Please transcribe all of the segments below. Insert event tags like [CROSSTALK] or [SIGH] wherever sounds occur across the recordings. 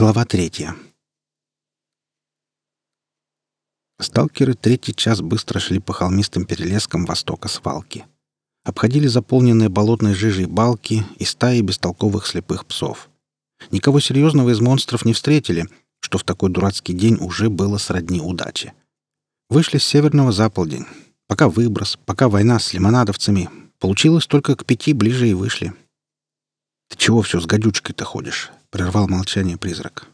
Глава третья. Сталкеры третий час быстро шли по холмистым перелескам востока свалки. Обходили заполненные болотной жижей балки и стаи бестолковых слепых псов. Никого серьезного из монстров не встретили, что в такой дурацкий день уже было сродни удачи. Вышли с северного заполдень. Пока выброс, пока война с лимонадовцами. Получилось только к пяти ближе и вышли. «Ты чего все с гадючкой-то ходишь?» — прервал молчание призрак.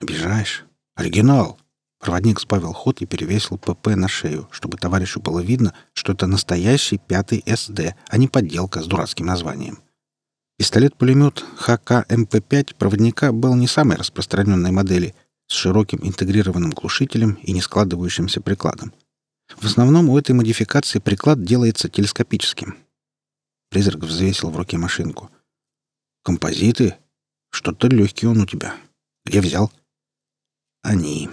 «Обижаешь? Оригинал!» Проводник сбавил ход и перевесил ПП на шею, чтобы товарищу было видно, что это настоящий пятый СД, а не подделка с дурацким названием. Пистолет-пулемет HK-MP-5 проводника был не самой распространенной модели, с широким интегрированным глушителем и не складывающимся прикладом. В основном у этой модификации приклад делается телескопическим. Призрак взвесил в руке машинку. «Композиты?» Что-то легкий он у тебя. Где взял? Они.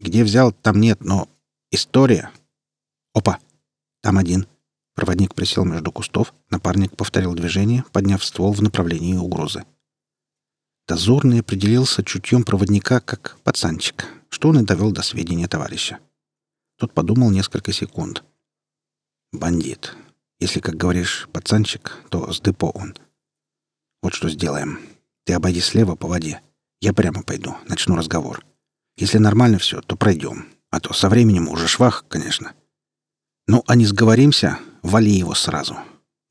Где взял, там нет, но история. Опа, там один. Проводник присел между кустов, напарник повторил движение, подняв ствол в направлении угрозы. Дозорный определился чутьем проводника как пацанчик, что он и довел до сведения товарища. Тот подумал несколько секунд. «Бандит. Если, как говоришь, пацанчик, то с депо он. Вот что сделаем. Ты обойди слева по воде. Я прямо пойду, начну разговор. Если нормально все, то пройдем. А то со временем уже швах, конечно. Ну, а не сговоримся, вали его сразу.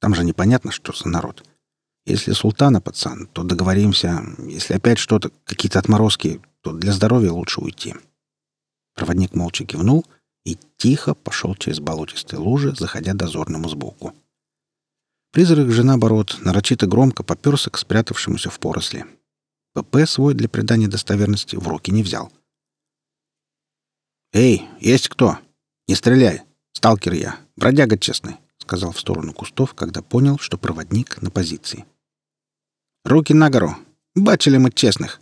Там же непонятно, что за народ. Если султана, пацан, то договоримся. Если опять что-то, какие-то отморозки, то для здоровья лучше уйти. Проводник молча кивнул и тихо пошел через болотистые лужи, заходя дозорному сбоку. Призрак же, наоборот, нарочито громко поперся к спрятавшемуся в поросли. ПП свой для придания достоверности в руки не взял. «Эй, есть кто? Не стреляй! Сталкер я, бродяга честный», — сказал в сторону кустов, когда понял, что проводник на позиции. «Руки на гору! Бачили мы честных!»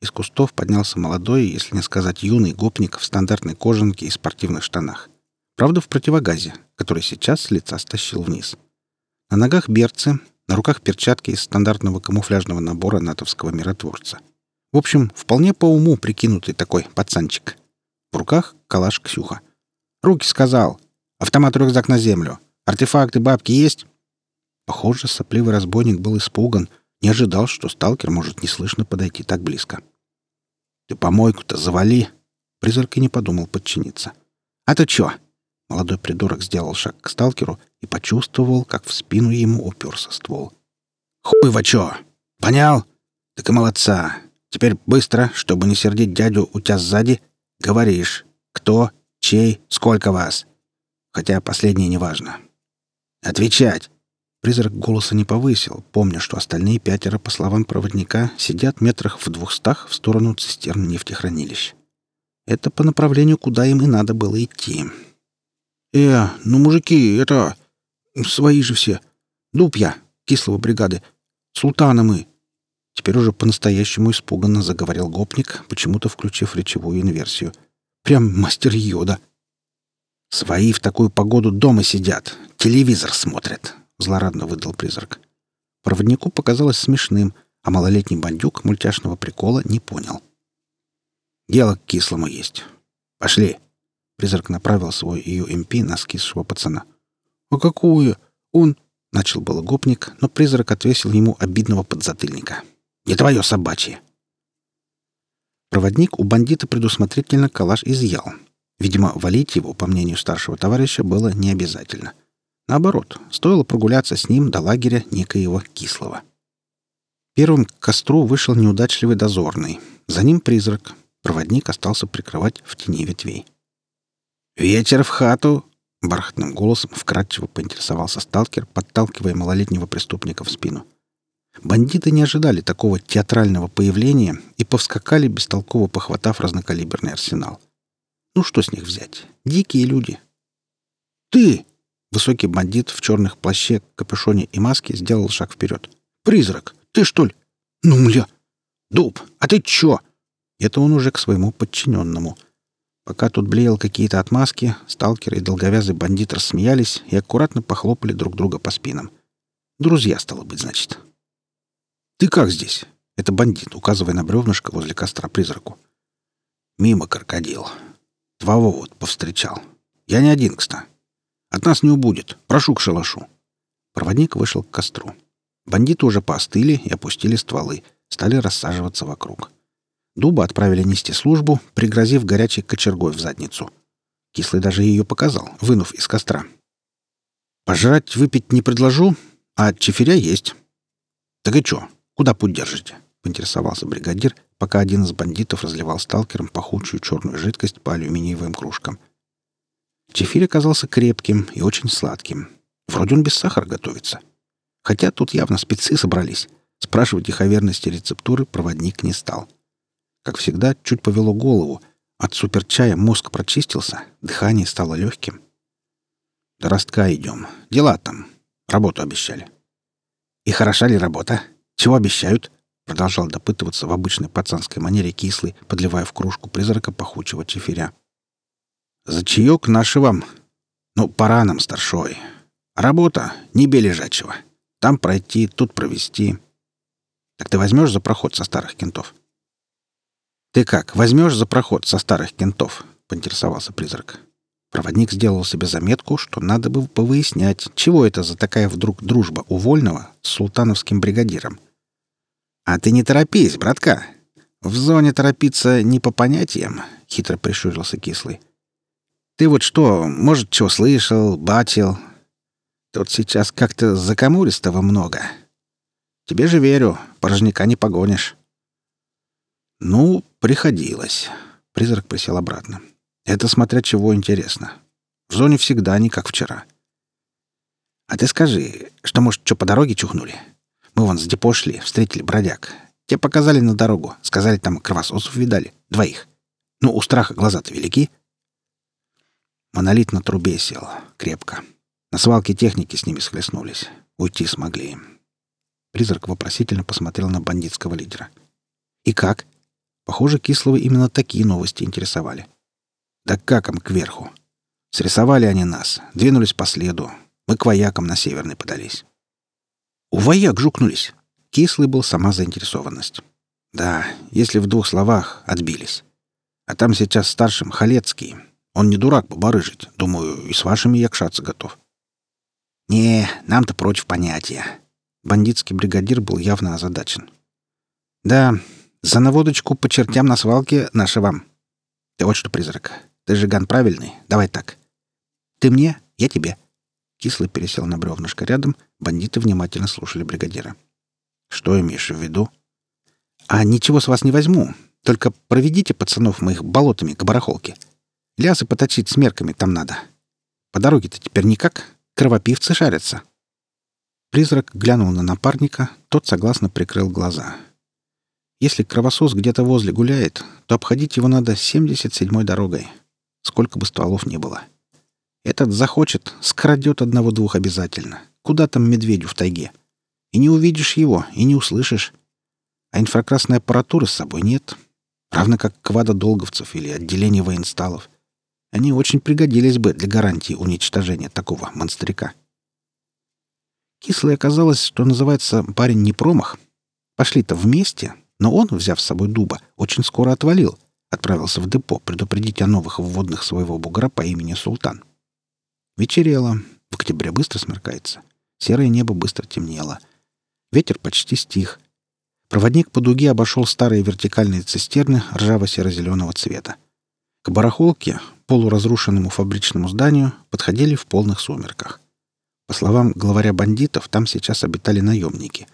Из кустов поднялся молодой, если не сказать юный гопник в стандартной кожанке и спортивных штанах. Правда, в противогазе, который сейчас с лица стащил вниз. — на ногах берцы, на руках перчатки из стандартного камуфляжного набора натовского миротворца. В общем, вполне по уму прикинутый такой пацанчик. В руках калаш Ксюха. «Руки сказал! Автомат-рюкзак на землю! Артефакты, бабки есть?» Похоже, сопливый разбойник был испуган, не ожидал, что сталкер может неслышно подойти так близко. «Ты помойку-то завали!» Призрак и не подумал подчиниться. «А ты чё?» Молодой придурок сделал шаг к сталкеру и почувствовал, как в спину ему уперся ствол. «Хуй во чё! Понял? Так и молодца! Теперь быстро, чтобы не сердить дядю у тебя сзади, говоришь, кто, чей, сколько вас. Хотя последнее не важно. Отвечать!» Призрак голоса не повысил, помня, что остальные пятеро, по словам проводника, сидят метрах в двухстах в сторону цистерн нефтехранилищ. Это по направлению, куда им и надо было идти. «Э, ну, мужики, это... Свои же все. Дуб я, кислого бригады. Султана мы». Теперь уже по-настоящему испуганно заговорил гопник, почему-то включив речевую инверсию. «Прям мастер йода». «Свои в такую погоду дома сидят, телевизор смотрят», — злорадно выдал призрак. Проводнику показалось смешным, а малолетний бандюк мультяшного прикола не понял. «Дело к кислому есть. Пошли». Призрак направил свой UMP на скисшего пацана. «А какое? Он...» — начал было гопник, но призрак отвесил ему обидного подзатыльника. «Не твое собачье!» Проводник у бандита предусмотрительно калаш изъял. Видимо, валить его, по мнению старшего товарища, было не обязательно. Наоборот, стоило прогуляться с ним до лагеря некоего кислого. Первым к костру вышел неудачливый дозорный. За ним призрак. Проводник остался прикрывать в тени ветвей. «Вечер в хату!» — бархатным голосом вкратчиво поинтересовался сталкер, подталкивая малолетнего преступника в спину. Бандиты не ожидали такого театрального появления и повскакали, бестолково похватав разнокалиберный арсенал. Ну что с них взять? Дикие люди. «Ты!» — высокий бандит в черных плаще, капюшоне и маске сделал шаг вперед. «Призрак! Ты что ли? Ну, мля! Дуб! А ты чё?» Это он уже к своему подчиненному — Пока тут блеял какие-то отмазки, сталкеры и долговязый бандит рассмеялись и аккуратно похлопали друг друга по спинам. Друзья, стало быть, значит. «Ты как здесь?» Это бандит, указывая на бревнышко возле костра призраку. Мимо крокодил. Твоего вот повстречал. Я не один, кстати. От нас не убудет. Прошу к шалашу. Проводник вышел к костру. Бандиты уже поостыли и опустили стволы, стали рассаживаться вокруг. Дуба отправили нести службу, пригрозив горячей кочергой в задницу. Кислый даже ее показал, вынув из костра. «Пожрать, выпить не предложу, а чефиря есть». «Так и чё, куда путь держите?» — поинтересовался бригадир, пока один из бандитов разливал сталкерам пахучую черную жидкость по алюминиевым кружкам. Чефирь оказался крепким и очень сладким. Вроде он без сахара готовится. Хотя тут явно спецы собрались. Спрашивать их о верности рецептуры проводник не стал. Как всегда, чуть повело голову. От суперчая мозг прочистился, дыхание стало легким. До ростка идем. Дела там. Работу обещали. И хороша ли работа? Чего обещают? Продолжал допытываться в обычной пацанской манере кислый, подливая в кружку призрака пахучего чефиря. «За чаек наши вам. Ну, пора нам, старшой. Работа — не бей. Там пройти, тут провести. Так ты возьмешь за проход со старых кентов?» «Ты как, возьмешь за проход со старых кентов?» — поинтересовался призрак. Проводник сделал себе заметку, что надо бы повыяснять, чего это за такая вдруг дружба у Вольного с султановским бригадиром. «А ты не торопись, братка. В зоне торопиться не по понятиям», — хитро прищурился Кислый. «Ты вот что, может, чего слышал, бачил? Тут сейчас как-то закамуристого много. Тебе же верю, порожняка не погонишь». «Ну, приходилось». Призрак присел обратно. Это смотря чего интересно. В зоне всегда не как вчера. А ты скажи, что, может, что по дороге чухнули? Мы вон с депо шли, встретили бродяг. Те показали на дорогу, сказали, там кровососов видали. Двоих. Ну, у страха глаза-то велики. Монолит на трубе сел. Крепко. На свалке техники с ними схлестнулись. Уйти смогли. Призрак вопросительно посмотрел на бандитского лидера. «И как?» Похоже, Кислого именно такие новости интересовали. Да как им кверху? Срисовали они нас, двинулись по следу. Мы к воякам на северный подались. У вояк жукнулись. Кислый был сама заинтересованность. Да, если в двух словах, отбились. А там сейчас старшим Халецкий. Он не дурак побарыжить. Думаю, и с вашими якшаться готов. Не, нам-то против понятия. Бандитский бригадир был явно озадачен. Да, за наводочку по чертям на свалке наша вам. Ты вот что, призрак, ты же ган правильный. Давай так. Ты мне, я тебе. Кислый пересел на бревнышко рядом. Бандиты внимательно слушали бригадира. Что имеешь в виду? А ничего с вас не возьму. Только проведите пацанов моих болотами к барахолке. Лясы поточить с мерками там надо. По дороге-то теперь никак. Кровопивцы шарятся. Призрак глянул на напарника, тот согласно прикрыл глаза. Если кровосос где-то возле гуляет, то обходить его надо 77-й дорогой сколько бы стволов ни было. Этот захочет, скрадет одного-двух обязательно. Куда там медведю в тайге? И не увидишь его, и не услышишь. А инфракрасной аппаратуры с собой нет. Равно как квада долговцев или отделение военсталов. Они очень пригодились бы для гарантии уничтожения такого монстрика. Кислый оказалось, что называется парень не промах. Пошли-то вместе, но он, взяв с собой дуба, очень скоро отвалил — Отправился в депо предупредить о новых вводных своего бугра по имени Султан. Вечерело. В октябре быстро смеркается. Серое небо быстро темнело. Ветер почти стих. Проводник по дуге обошел старые вертикальные цистерны ржаво-серо-зеленого цвета. К барахолке, полуразрушенному фабричному зданию, подходили в полных сумерках. По словам главаря бандитов, там сейчас обитали наемники,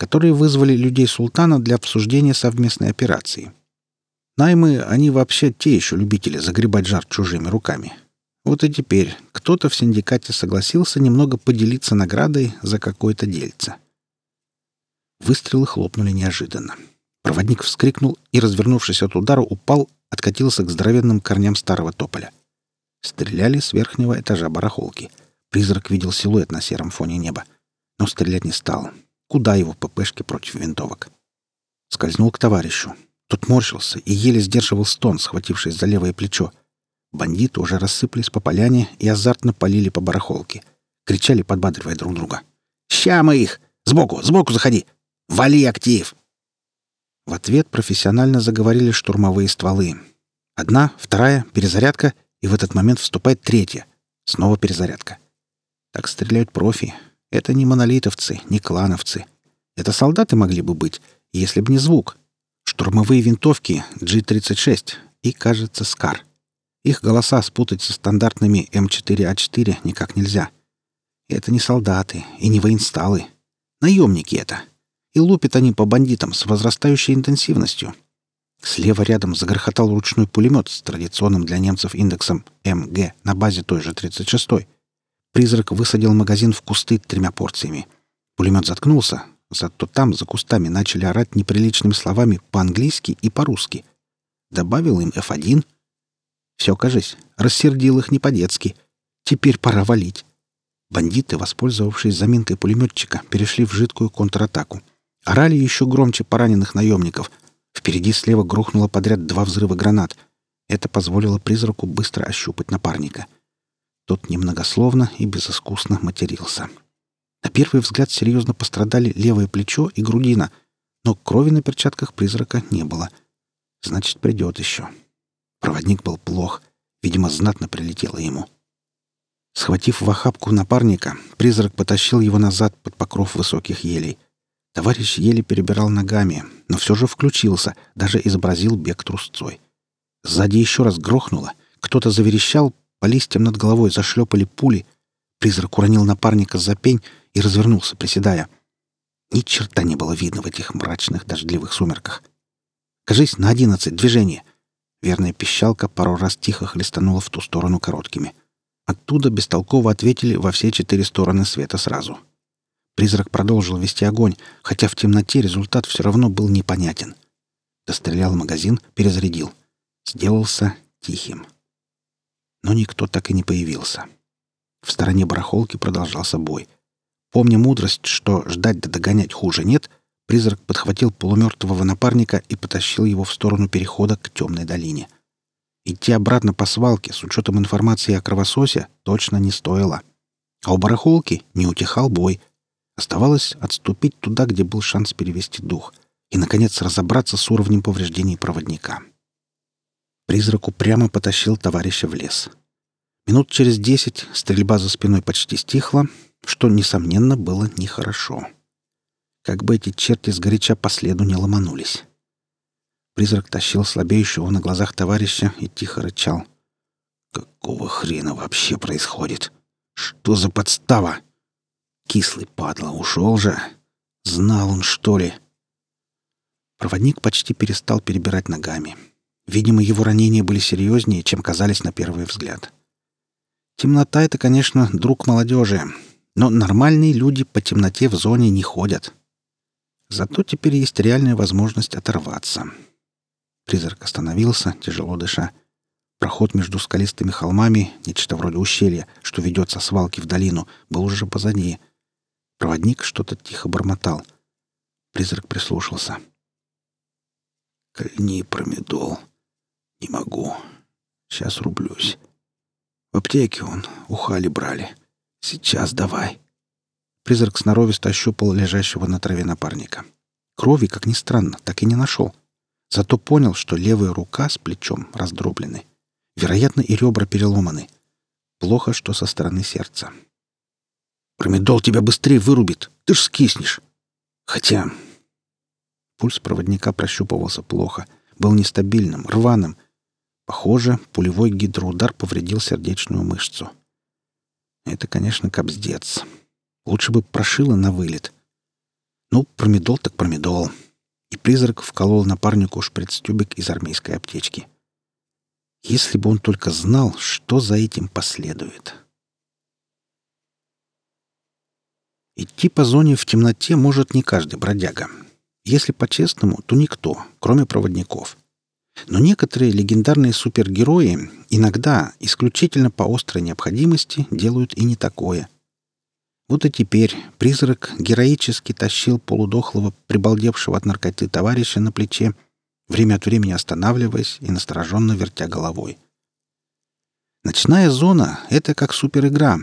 которые вызвали людей султана для обсуждения совместной операции — Наймы, они вообще те еще любители загребать жар чужими руками. Вот и теперь кто-то в синдикате согласился немного поделиться наградой за какое-то дельце. Выстрелы хлопнули неожиданно. Проводник вскрикнул и, развернувшись от удара, упал, откатился к здоровенным корням старого тополя. Стреляли с верхнего этажа барахолки. Призрак видел силуэт на сером фоне неба. Но стрелять не стал. Куда его ППшки против винтовок? Скользнул к товарищу. Тот морщился и еле сдерживал стон, схватившись за левое плечо. Бандиты уже рассыпались по поляне и азартно полили по барахолке. Кричали, подбадривая друг друга. «Ща мы их! Сбоку, сбоку заходи! Вали актив!» В ответ профессионально заговорили штурмовые стволы. Одна, вторая, перезарядка, и в этот момент вступает третья. Снова перезарядка. Так стреляют профи. Это не монолитовцы, не клановцы. Это солдаты могли бы быть, если бы не звук. Штурмовые винтовки G-36 и, кажется, Скар. Их голоса спутать со стандартными М4А4 никак нельзя. Это не солдаты и не воинсталы. Наемники это. И лупят они по бандитам с возрастающей интенсивностью. Слева рядом загрохотал ручной пулемет с традиционным для немцев индексом МГ на базе той же 36-й. Призрак высадил магазин в кусты тремя порциями. Пулемет заткнулся, зато там, за кустами, начали орать неприличными словами по-английски и по-русски. Добавил им F1. Все, кажись, рассердил их не по-детски. Теперь пора валить. Бандиты, воспользовавшись заминкой пулеметчика, перешли в жидкую контратаку. Орали еще громче пораненых наемников. Впереди слева грохнуло подряд два взрыва гранат. Это позволило призраку быстро ощупать напарника. Тот немногословно и безыскусно матерился. На первый взгляд серьезно пострадали левое плечо и грудина, но крови на перчатках призрака не было. Значит, придет еще. Проводник был плох. Видимо, знатно прилетело ему. Схватив в охапку напарника, призрак потащил его назад под покров высоких елей — Товарищ еле перебирал ногами, но все же включился, даже изобразил бег трусцой. Сзади еще раз грохнуло, кто-то заверещал, по листьям над головой зашлепали пули. Призрак уронил напарника за пень и развернулся, приседая. Ни черта не было видно в этих мрачных дождливых сумерках. «Кажись, на одиннадцать движение!» Верная пищалка пару раз тихо хлестанула в ту сторону короткими. Оттуда бестолково ответили во все четыре стороны света сразу — Призрак продолжил вести огонь, хотя в темноте результат все равно был непонятен. Дострелял магазин, перезарядил. Сделался тихим. Но никто так и не появился. В стороне барахолки продолжался бой. Помня мудрость, что ждать да догонять хуже нет, призрак подхватил полумертвого напарника и потащил его в сторону перехода к темной долине. Идти обратно по свалке с учетом информации о кровососе точно не стоило. А у барахолки не утихал бой — Оставалось отступить туда, где был шанс перевести дух, и, наконец, разобраться с уровнем повреждений проводника. Призрак упрямо потащил товарища в лес. Минут через десять стрельба за спиной почти стихла, что, несомненно, было нехорошо. Как бы эти черти сгоряча по следу не ломанулись. Призрак тащил слабеющего на глазах товарища и тихо рычал. «Какого хрена вообще происходит? Что за подстава?» Кислый падла, ушел же. Знал он, что ли? Проводник почти перестал перебирать ногами. Видимо, его ранения были серьезнее, чем казались на первый взгляд. Темнота — это, конечно, друг молодежи, но нормальные люди по темноте в зоне не ходят. Зато теперь есть реальная возможность оторваться. Призрак остановился, тяжело дыша. Проход между скалистыми холмами, нечто вроде ущелья, что ведет со свалки в долину, был уже позади — Проводник что-то тихо бормотал. Призрак прислушался. «Кольни промедол. Не могу. Сейчас рублюсь. В аптеке он, ухали брали. Сейчас давай». Призрак сноровисто ощупал лежащего на траве напарника. Крови, как ни странно, так и не нашел. Зато понял, что левая рука с плечом раздроблены. Вероятно, и ребра переломаны. Плохо, что со стороны сердца. Промедол тебя быстрее вырубит. Ты ж скиснешь. Хотя... Пульс проводника прощупывался плохо. Был нестабильным, рваным. Похоже, пулевой гидроудар повредил сердечную мышцу. Это, конечно, кобздец. Лучше бы прошило на вылет. Ну, промедол так промедол. И призрак вколол напарнику шприц-тюбик из армейской аптечки. Если бы он только знал, что за этим последует. Идти по зоне в темноте может не каждый бродяга. Если по-честному, то никто, кроме проводников. Но некоторые легендарные супергерои иногда, исключительно по острой необходимости, делают и не такое. Вот и теперь призрак героически тащил полудохлого, прибалдевшего от наркоты товарища на плече, время от времени останавливаясь и настороженно вертя головой. Ночная зона — это как суперигра,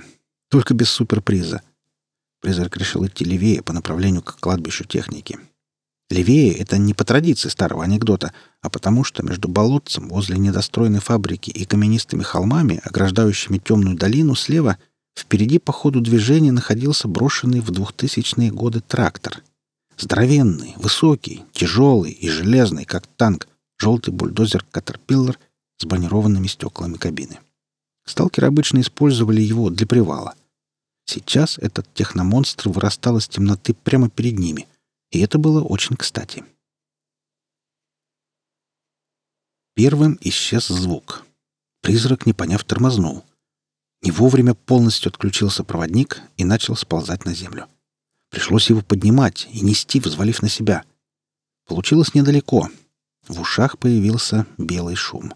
только без суперприза. Призрак решил идти левее по направлению к кладбищу техники. Левее — это не по традиции старого анекдота, а потому что между болотцем возле недостроенной фабрики и каменистыми холмами, ограждающими темную долину слева, впереди по ходу движения находился брошенный в двухтысячные годы трактор. Здоровенный, высокий, тяжелый и железный, как танк, желтый бульдозер «Катерпиллер» с бронированными стеклами кабины. Сталкеры обычно использовали его для привала. Сейчас этот техномонстр вырастал из темноты прямо перед ними — и это было очень кстати. Первым исчез звук. Призрак, не поняв, тормознул. Не вовремя полностью отключился проводник и начал сползать на землю. Пришлось его поднимать и нести, взвалив на себя. Получилось недалеко. В ушах появился белый шум.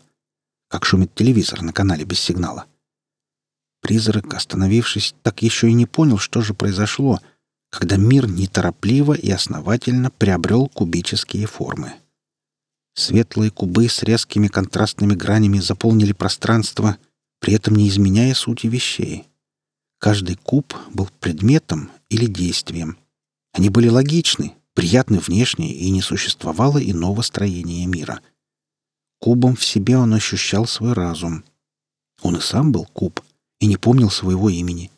Как шумит телевизор на канале без сигнала. Призрак, остановившись, так еще и не понял, что же произошло — когда мир неторопливо и основательно приобрел кубические формы. Светлые кубы с резкими контрастными гранями заполнили пространство, при этом не изменяя сути вещей. Каждый куб был предметом или действием. Они были логичны, приятны внешне, и не существовало иного строения мира. Кубом в себе он ощущал свой разум. Он и сам был куб, и не помнил своего имени.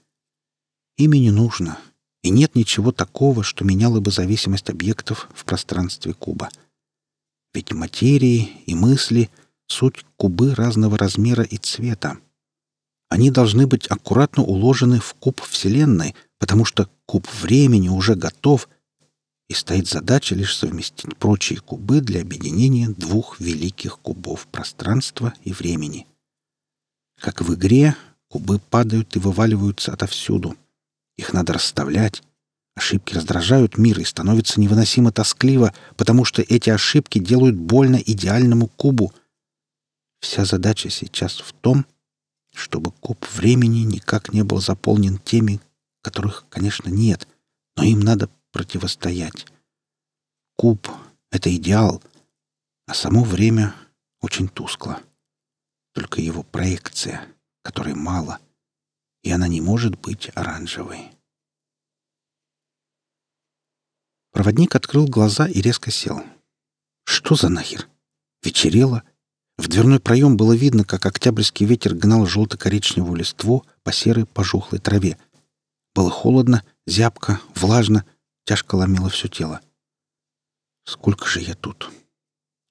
Имя не нужно — и нет ничего такого, что меняло бы зависимость объектов в пространстве куба. Ведь материи и мысли — суть кубы разного размера и цвета. Они должны быть аккуратно уложены в куб Вселенной, потому что куб времени уже готов, и стоит задача лишь совместить прочие кубы для объединения двух великих кубов пространства и времени. Как в игре, кубы падают и вываливаются отовсюду — их надо расставлять. Ошибки раздражают мир и становится невыносимо тоскливо, потому что эти ошибки делают больно идеальному кубу. Вся задача сейчас в том, чтобы куб времени никак не был заполнен теми, которых, конечно, нет, но им надо противостоять. Куб — это идеал, а само время очень тускло. Только его проекция, которой мало — и она не может быть оранжевой. Проводник открыл глаза и резко сел. Что за нахер? Вечерело. В дверной проем было видно, как октябрьский ветер гнал желто-коричневую листву по серой пожухлой траве. Было холодно, зябко, влажно, тяжко ломило все тело. Сколько же я тут?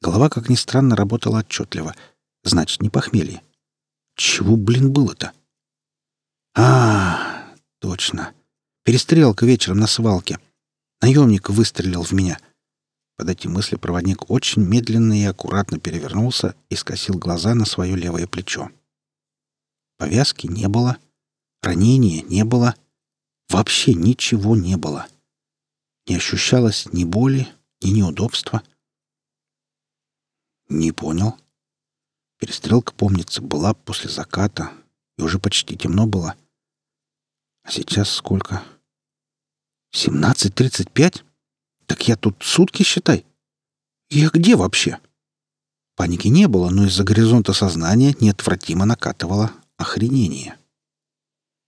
Голова, как ни странно, работала отчетливо. Значит, не похмелье. Чего, блин, было-то? А, точно. Перестрелка вечером на свалке. Наемник выстрелил в меня. Под эти мысли проводник очень медленно и аккуратно перевернулся и скосил глаза на свое левое плечо. Повязки не было, ранения не было, вообще ничего не было. Не ощущалось ни боли, ни неудобства. Не понял. Перестрелка, помнится, была после заката, и уже почти темно было. А сейчас сколько? Семнадцать тридцать пять? Так я тут сутки, считай. Я где вообще? Паники не было, но из-за горизонта сознания неотвратимо накатывало охренение.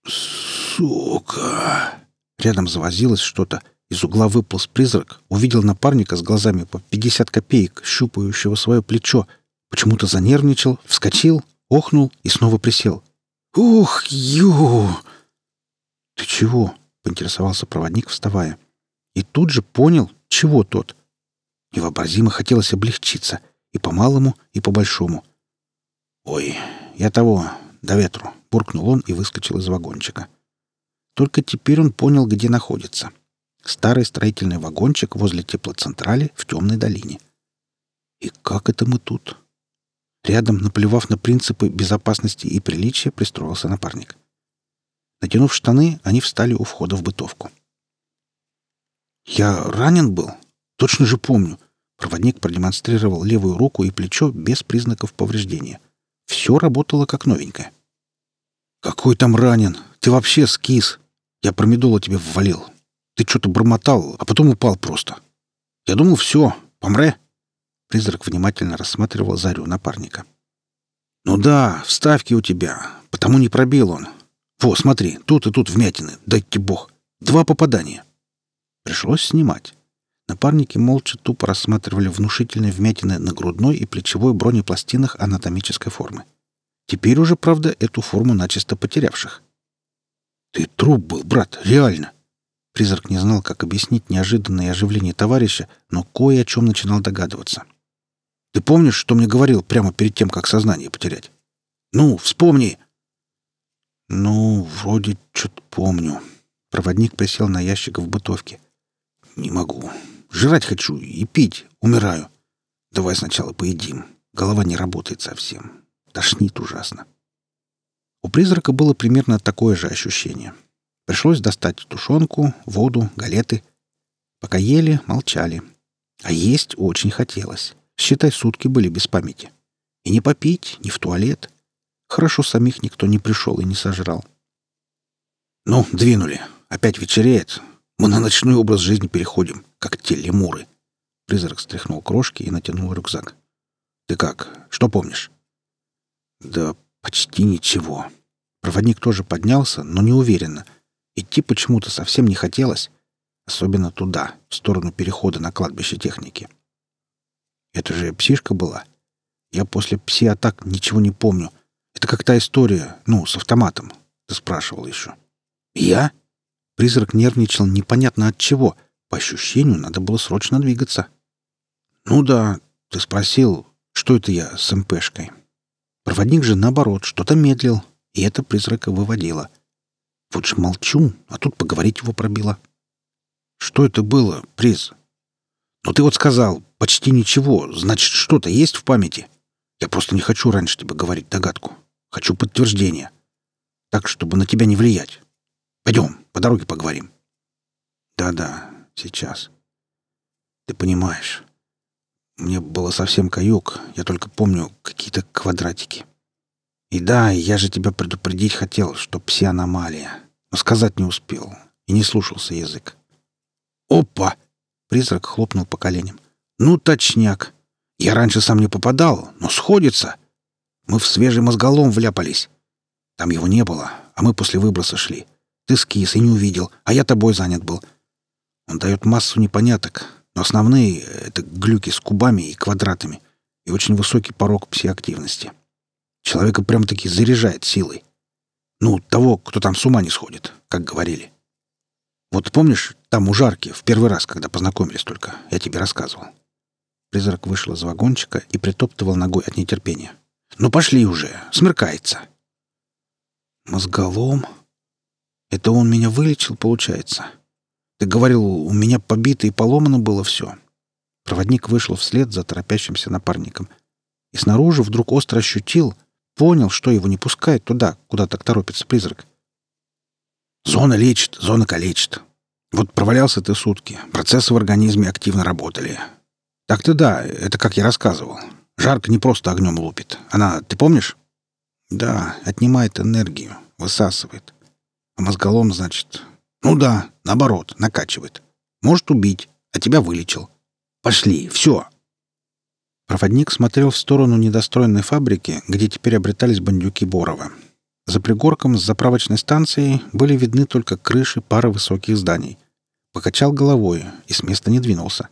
«Сука!» Рядом завозилось что-то. Из угла выполз призрак, увидел напарника с глазами по пятьдесят копеек, щупающего свое плечо. Почему-то занервничал, вскочил, охнул и снова присел. «Ух, ю!» «Ты чего?» — поинтересовался проводник, вставая. И тут же понял, чего тот. Невообразимо хотелось облегчиться и по-малому, и по-большому. «Ой, я того, до ветру!» — буркнул он и выскочил из вагончика. Только теперь он понял, где находится. Старый строительный вагончик возле теплоцентрали в темной долине. И как это мы тут? Рядом, наплевав на принципы безопасности и приличия, пристроился напарник. Натянув штаны, они встали у входа в бытовку. «Я ранен был? Точно же помню». Проводник продемонстрировал левую руку и плечо без признаков повреждения. Все работало как новенькое. «Какой там ранен? Ты вообще скис. Я промедола тебе ввалил. Ты что-то бормотал, а потом упал просто. Я думал, все, помре». Призрак внимательно рассматривал зарю напарника. «Ну да, вставки у тебя, потому не пробил он. Во, смотри, тут и тут вмятины, дайте бог. Два попадания. Пришлось снимать. Напарники молча тупо рассматривали внушительные вмятины на грудной и плечевой бронепластинах анатомической формы. Теперь уже, правда, эту форму начисто потерявших. «Ты труп был, брат, реально!» Призрак не знал, как объяснить неожиданное оживление товарища, но кое о чем начинал догадываться. «Ты помнишь, что мне говорил прямо перед тем, как сознание потерять? Ну, вспомни!» «Ну, вроде что-то помню». Проводник присел на ящик в бытовке. «Не могу. Жрать хочу и пить. Умираю. Давай сначала поедим. Голова не работает совсем. Тошнит ужасно. У призрака было примерно такое же ощущение. Пришлось достать тушенку, воду, галеты. Пока ели, молчали. А есть очень хотелось. Считай, сутки были без памяти. И не попить, ни в туалет. Хорошо, самих никто не пришел и не сожрал. «Ну, двинули. Опять вечереет. Мы на ночной образ жизни переходим, как те лемуры. Призрак стряхнул крошки и натянул рюкзак. Ты как? Что помнишь? Да почти ничего. Проводник тоже поднялся, но неуверенно. Идти почему-то совсем не хотелось, особенно туда, в сторону перехода на кладбище техники. Это же псишка была. Я после пси-атак ничего не помню. Это как та история, ну, с автоматом. Ты спрашивал еще. Я? Призрак нервничал непонятно от чего. По ощущению, надо было срочно двигаться. «Ну да, ты спросил, что это я с МПшкой?» Проводник же, наоборот, что-то медлил, и это призрака выводило. Вот же молчу, а тут поговорить его пробило. «Что это было, приз?» «Ну ты вот сказал, почти ничего, значит, что-то есть в памяти?» «Я просто не хочу раньше тебе говорить догадку. Хочу подтверждение. Так, чтобы на тебя не влиять. Пойдем, по дороге поговорим. Да-да, сейчас. Ты понимаешь, мне было совсем каюк, я только помню какие-то квадратики. И да, я же тебя предупредить хотел, что пси-аномалия, но сказать не успел и не слушался язык. Опа! Призрак хлопнул по коленям. Ну, точняк. Я раньше сам не попадал, но сходится. Мы в свежий мозголом вляпались. Там его не было, а мы после выброса шли. Ты скис и не увидел, а я тобой занят был. Он дает массу непоняток, но основные — это глюки с кубами и квадратами и очень высокий порог псиактивности. Человека прям-таки заряжает силой. Ну, того, кто там с ума не сходит, как говорили. Вот помнишь, там у Жарки, в первый раз, когда познакомились только, я тебе рассказывал. Призрак вышел из вагончика и притоптывал ногой от нетерпения. «Ну пошли уже, смеркается». «Мозголом?» Это он меня вылечил, получается? Ты говорил, у меня побито и поломано было все. Проводник вышел вслед за торопящимся напарником. И снаружи вдруг остро ощутил, понял, что его не пускает туда, куда так торопится призрак. Зона лечит, зона калечит. Вот провалялся ты сутки, процессы в организме активно работали. Так-то да, это как я рассказывал. Жарко не просто огнем лупит. Она, ты помнишь? Да, отнимает энергию, высасывает. А мозголом, значит... Ну да, наоборот, накачивает. Может убить, а тебя вылечил. Пошли, все. Проводник смотрел в сторону недостроенной фабрики, где теперь обретались бандюки Борова. За пригорком с заправочной станцией были видны только крыши пары высоких зданий. Покачал головой и с места не двинулся.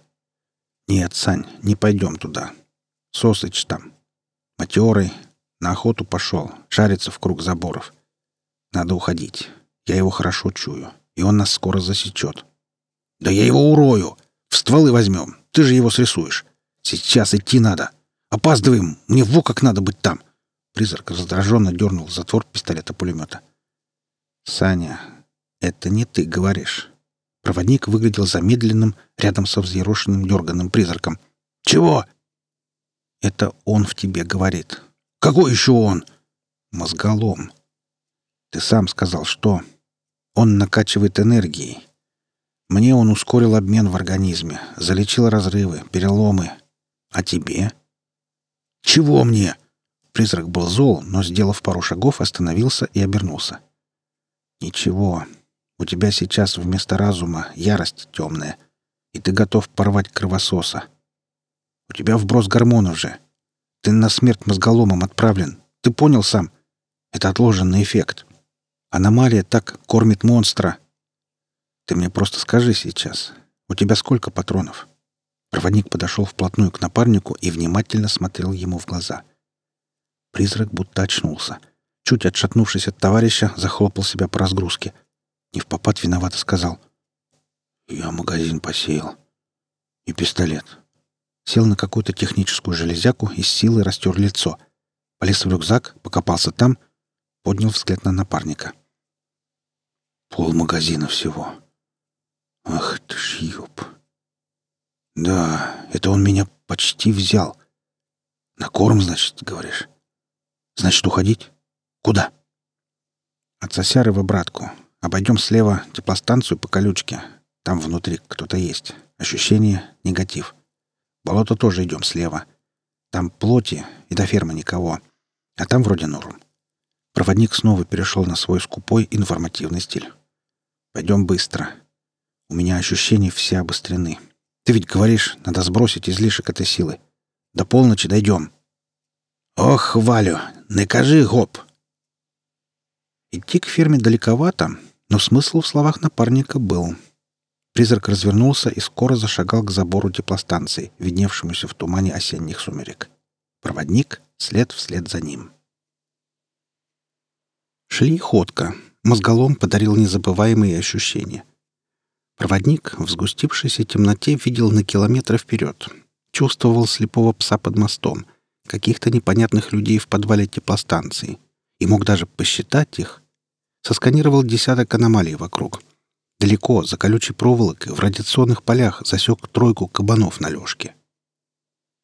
«Нет, Сань, не пойдем туда. Сосыч там. Матерый. На охоту пошел. Шарится в круг заборов. Надо уходить. Я его хорошо чую, и он нас скоро засечет. Да я его урою! В стволы возьмем. Ты же его срисуешь. Сейчас идти надо. Опаздываем. Мне во как надо быть там. Призрак раздраженно дернул затвор пистолета-пулемета. «Саня, это не ты говоришь». Проводник выглядел замедленным рядом со взъерошенным дерганным призраком. «Чего?» «Это он в тебе говорит». «Какой еще он?» «Мозголом». «Ты сам сказал, что...» Он накачивает энергией. Мне он ускорил обмен в организме, залечил разрывы, переломы. А тебе? Чего мне? Призрак был зол, но, сделав пару шагов, остановился и обернулся. Ничего. У тебя сейчас вместо разума ярость темная, и ты готов порвать кровососа. У тебя вброс гормонов же. Ты на смерть мозголомом отправлен. Ты понял сам? Это отложенный эффект. Аномалия так кормит монстра. Ты мне просто скажи сейчас, У тебя сколько патронов?» Проводник подошел вплотную к напарнику и внимательно смотрел ему в глаза. Призрак будто очнулся. Чуть отшатнувшись от товарища, захлопал себя по разгрузке. Не в попад виновато сказал. «Я магазин посеял. И пистолет». Сел на какую-то техническую железяку и с силой растер лицо. Полез в рюкзак, покопался там, поднял взгляд на напарника. «Пол магазина всего. Ах ты ж ёб!» «Да, это он меня почти взял. На корм, значит, говоришь? Значит, уходить? Куда?» «От Сосяры в обратку. Обойдем слева теплостанцию по колючке. Там внутри кто-то есть. Ощущение — негатив. Болото тоже идем слева. Там плоти и до фермы никого. А там вроде норм. Проводник снова перешел на свой скупой информативный стиль. Пойдем быстро. У меня ощущения все обострены. Ты ведь говоришь, надо сбросить излишек этой силы. До полночи дойдем. Ох, Валю, накажи гоп. Идти к ферме далековато, но смысл в словах напарника был. Призрак развернулся и скоро зашагал к забору теплостанции, видневшемуся в тумане осенних сумерек. Проводник след вслед за ним. Шли ходка. Мозголом подарил незабываемые ощущения. Проводник в сгустившейся темноте видел на километры вперед. Чувствовал слепого пса под мостом, каких-то непонятных людей в подвале теплостанции. И мог даже посчитать их. Сосканировал десяток аномалий вокруг — Далеко, за колючей проволокой, в радиационных полях засек тройку кабанов на лёжке.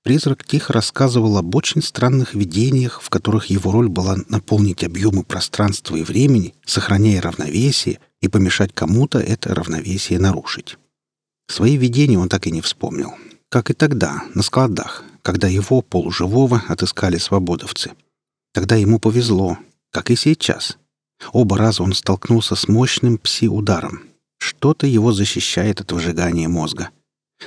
Призрак тихо рассказывал об очень странных видениях, в которых его роль была наполнить объемы пространства и времени, сохраняя равновесие и помешать кому-то это равновесие нарушить. Свои видения он так и не вспомнил. Как и тогда, на складах, когда его, полуживого, отыскали свободовцы. Тогда ему повезло, как и сейчас. Оба раза он столкнулся с мощным пси-ударом, что-то его защищает от выжигания мозга.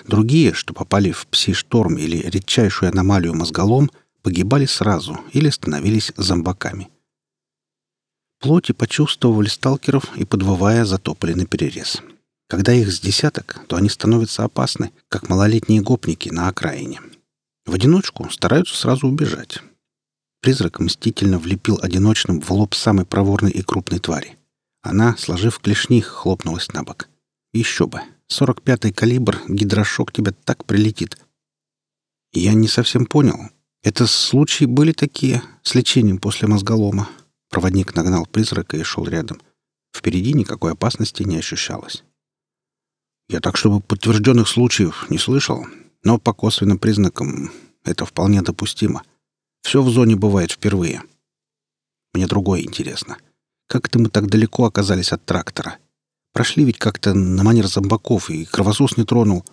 Другие, что попали в пси-шторм или редчайшую аномалию мозголом, погибали сразу или становились зомбаками. Плоти почувствовали сталкеров и, подвывая, затопали на перерез. Когда их с десяток, то они становятся опасны, как малолетние гопники на окраине. В одиночку стараются сразу убежать. Призрак мстительно влепил одиночным в лоб самой проворной и крупной твари. Она, сложив клешни, хлопнулась на бок. Еще бы. Сорок пятый калибр, гидрошок тебе так прилетит. Я не совсем понял. Это случаи были такие, с лечением после мозголома. Проводник нагнал призрака и шел рядом. Впереди никакой опасности не ощущалось. Я так, чтобы подтвержденных случаев не слышал, но по косвенным признакам это вполне допустимо. Все в зоне бывает впервые. Мне другое интересно — как это мы так далеко оказались от трактора? Прошли ведь как-то на манер зомбаков, и кровосос не тронул.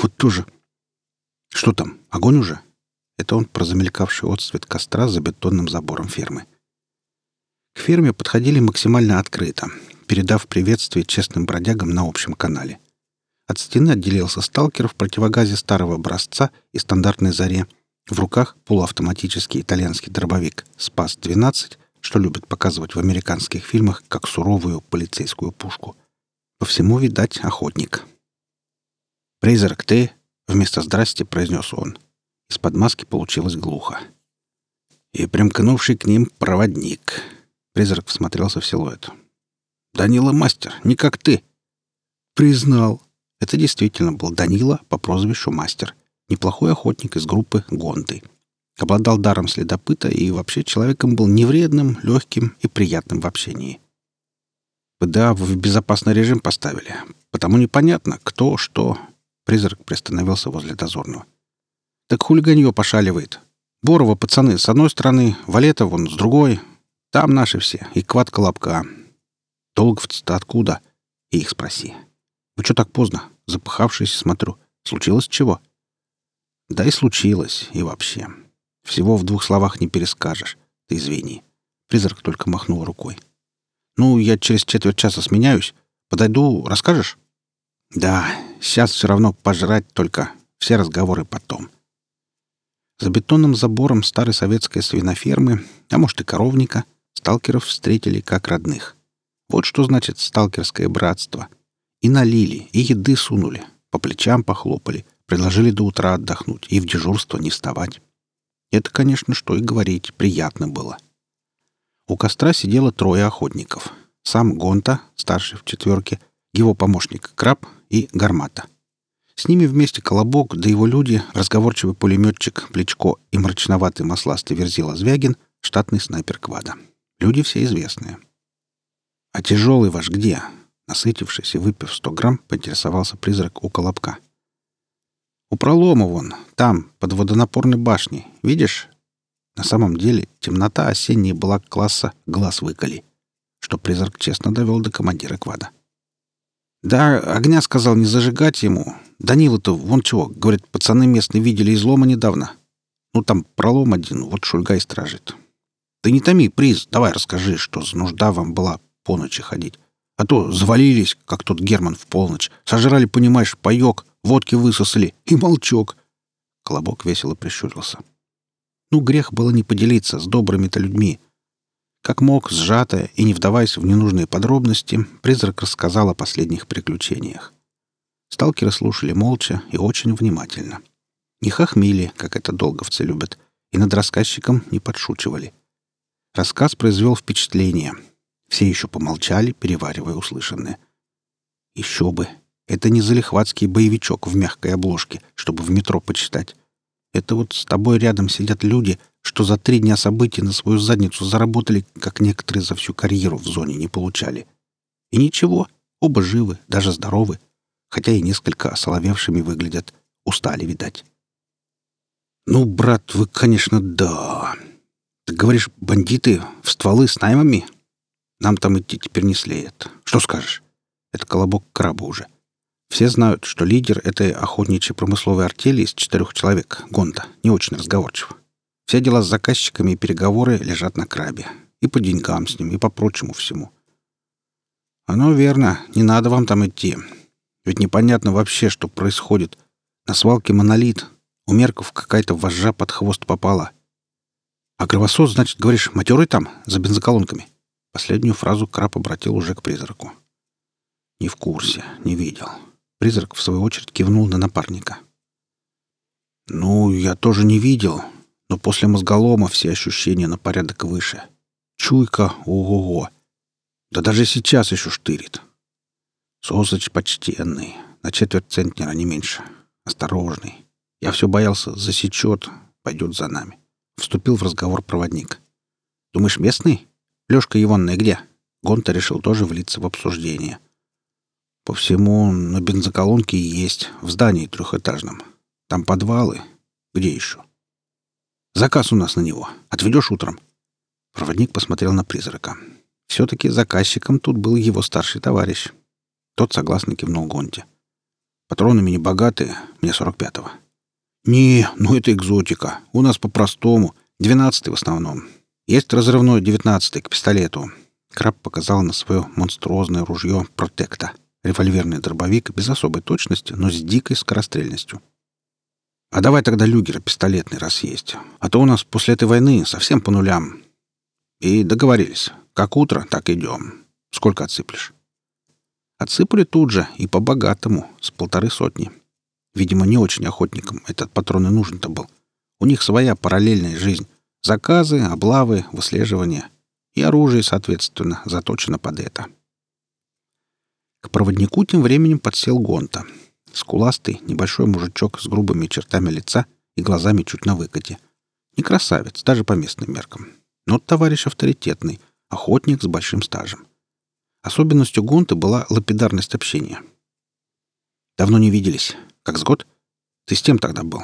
Вот тоже. Что там, огонь уже? Это он про замелькавший отцвет костра за бетонным забором фермы. К ферме подходили максимально открыто, передав приветствие честным бродягам на общем канале. От стены отделился сталкер в противогазе старого образца и стандартной заре. В руках полуавтоматический итальянский дробовик «Спас-12» что любят показывать в американских фильмах как суровую полицейскую пушку. По всему, видать, охотник. «Призрак, ты?» — вместо «здрасте» произнес он. Из-под маски получилось глухо. И примкнувший к ним проводник. Призрак всмотрелся в силуэт. «Данила Мастер, не как ты!» «Признал!» Это действительно был Данила по прозвищу Мастер. Неплохой охотник из группы «Гонты». Обладал даром следопыта и вообще человеком был невредным, легким и приятным в общении. ПДА в безопасный режим поставили, потому непонятно, кто, что. Призрак приостановился возле дозорного. Так хулиганье пошаливает. Борова пацаны с одной стороны, Валета вон с другой. Там наши все, и квад колобка. Долговцы-то откуда? И их спроси. Вы что так поздно? Запыхавшись, смотрю. Случилось чего? Да и случилось, и вообще. Всего в двух словах не перескажешь. Ты извини. Призрак только махнул рукой. Ну, я через четверть часа сменяюсь. Подойду, расскажешь? Да, сейчас все равно пожрать только. Все разговоры потом. За бетонным забором старой советской свинофермы, а может и коровника, сталкеров встретили как родных. Вот что значит сталкерское братство. И налили, и еды сунули. по плечам похлопали, предложили до утра отдохнуть и в дежурство не вставать. Это, конечно, что и говорить, приятно было. У костра сидело трое охотников. Сам Гонта, старший в четверке, его помощник Краб и Гармата. С ними вместе Колобок, да его люди, разговорчивый пулеметчик Плечко и мрачноватый масластый Верзила Звягин, штатный снайпер Квада. Люди все известные. «А тяжелый ваш где?» Насытившись и выпив сто грамм, поинтересовался призрак у Колобка. «У пролома вон, там, под водонапорной башней. Видишь?» На самом деле темнота осенняя была класса «глаз выколи», что призрак честно довел до командира квада. «Да, огня сказал не зажигать ему. Данила-то вон чего, говорит, пацаны местные видели излома недавно. Ну, там пролом один, вот Шульгай стражит. Ты не томи, приз, давай расскажи, что за нужда вам была по ночи ходить. А то завалились, как тот Герман в полночь. Сожрали, понимаешь, паёк, водки высосали и молчок. Колобок весело прищурился. Ну, грех было не поделиться с добрыми-то людьми. Как мог, сжато и не вдаваясь в ненужные подробности, призрак рассказал о последних приключениях. Сталкеры слушали молча и очень внимательно. Не хохмили, как это долговцы любят, и над рассказчиком не подшучивали. Рассказ произвел впечатление. Все еще помолчали, переваривая услышанное. Еще бы! Это не залихватский боевичок в мягкой обложке, чтобы в метро почитать. Это вот с тобой рядом сидят люди, что за три дня событий на свою задницу заработали, как некоторые за всю карьеру в зоне не получали. И ничего, оба живы, даже здоровы, хотя и несколько осоловевшими выглядят. Устали, видать. «Ну, брат, вы, конечно, да. Ты говоришь, бандиты в стволы с наймами? Нам там идти теперь не слеет. Что скажешь? Это колобок краба уже. Все знают, что лидер этой охотничьей промысловой артели из четырех человек, Гонда, не очень разговорчив. Все дела с заказчиками и переговоры лежат на крабе. И по деньгам с ним, и по прочему всему. Оно верно, не надо вам там идти. Ведь непонятно вообще, что происходит. На свалке монолит. У мерков какая-то вожжа под хвост попала. А кровосос, значит, говоришь, матерый там, за бензоколонками? Последнюю фразу краб обратил уже к призраку. Не в курсе, не видел. Призрак, в свою очередь, кивнул на напарника. «Ну, я тоже не видел, но после мозголома все ощущения на порядок выше. Чуйка, ого-го. Да даже сейчас еще штырит. Сосыч почтенный, на четверть центнера, не меньше. Осторожный. Я все боялся, засечет, пойдет за нами. Вступил в разговор проводник. Думаешь, местный? Лёшка Ивонная где? Гонта решил тоже влиться в обсуждение. По всему на бензоколонке есть, в здании трехэтажном. Там подвалы. Где еще? Заказ у нас на него. Отведешь утром. Проводник посмотрел на призрака. Все-таки заказчиком тут был его старший товарищ. Тот согласно кивнул Гонте. Патронами не богатые, мне сорок пятого. Не, ну это экзотика. У нас по-простому. Двенадцатый в основном. Есть разрывной девятнадцатый к пистолету. Краб показал на свое монструозное ружье «Протекта». Револьверный дробовик без особой точности, но с дикой скорострельностью. А давай тогда люгер пистолетный раз есть. А то у нас после этой войны совсем по нулям. И договорились. Как утро, так идем. Сколько отсыплешь? Отсыпали тут же и по-богатому, с полторы сотни. Видимо, не очень охотникам этот патрон и нужен-то был. У них своя параллельная жизнь. Заказы, облавы, выслеживание. И оружие, соответственно, заточено под это. К проводнику тем временем подсел Гонта. Скуластый, небольшой мужичок с грубыми чертами лица и глазами чуть на выкате. Не красавец, даже по местным меркам. Но товарищ авторитетный, охотник с большим стажем. Особенностью Гонты была лапидарность общения. «Давно не виделись. Как с год? Ты с тем тогда был?